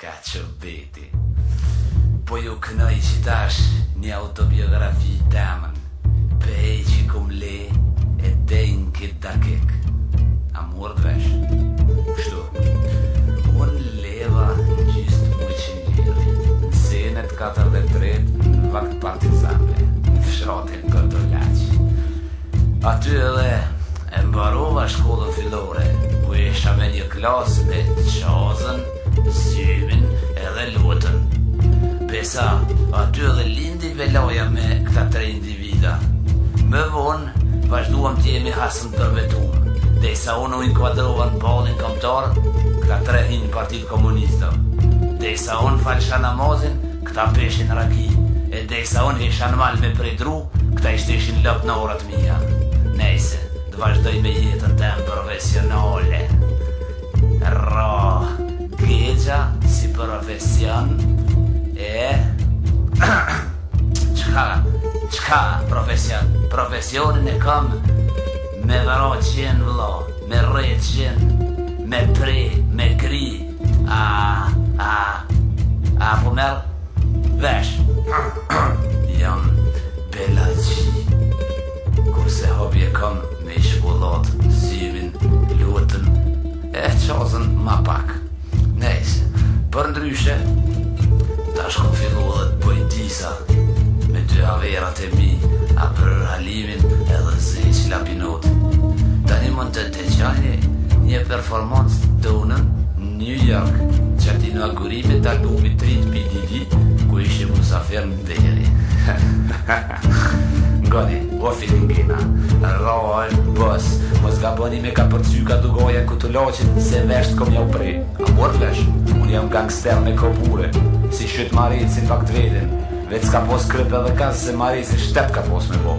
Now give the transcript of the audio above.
Ka çuditi. Po ju kënoj qetash një autobiografi temen, pej që kum le e dej në këtë dakik. A more vesh? Kështu. Unë leva në gjysë të muqin lirë, në senet 43 në vakt partizane, në fshatin. Gotolac. Aty edhe e mbarova shkollën fillore, ku isha me një klasë me Qazën, Zymin edhe Lutën. Besa, aty edhe lindi belaja me këta tre individa. Më vonë, vazhduam të jemi hasëm përbetumë, derisa unë u inkuadrova në Ballin Komtar, këta tre hinë n'partitë komuniste. Derisa unë falsha namazin, Këta pishin raki E derisa unë isha në mal me pre dru Këta i shtishin lopt në arat e mija Nejse, të vazhdoj me jetën tem profesionale Ra Gjeja si profesion E çka çka profesion Profesionin e kam Me vra qen vlla Me rre qen Me pre, me gri, A, a, a, po merr vesh. Jam belaxhi. Kurse hobi e kom me i shkullot Zymin, Lutën, e Qazën ma pak. Nejse, përndryshe, tash kom fillu edhe të boj disa me dy haverat e mi, a për Halimin edhe zi që Labinot. Tani mund të Dëgjoni një performancë tonën në New York gjatë inaugurimit të albumit të ri të P. Diddy, ku ishim mysafir nderi. Ngoni, o filingina, rroj, bos, mos gaboni me kapërcy ka dugoja ku të loqin se vesht kom jau pre. A more vesh, unë jam gangster me kobure, si shyt marit si pak të vedin, veç ka pos krype dhe kazë se marit si shtetë ka pos me bo.